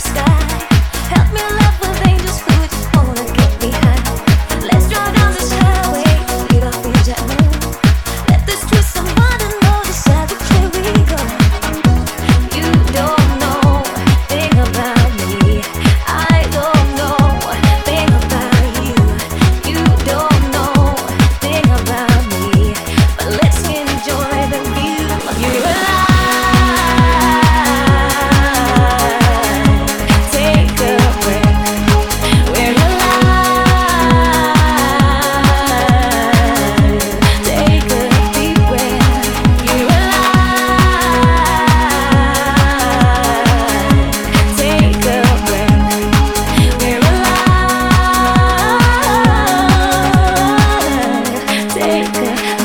sky to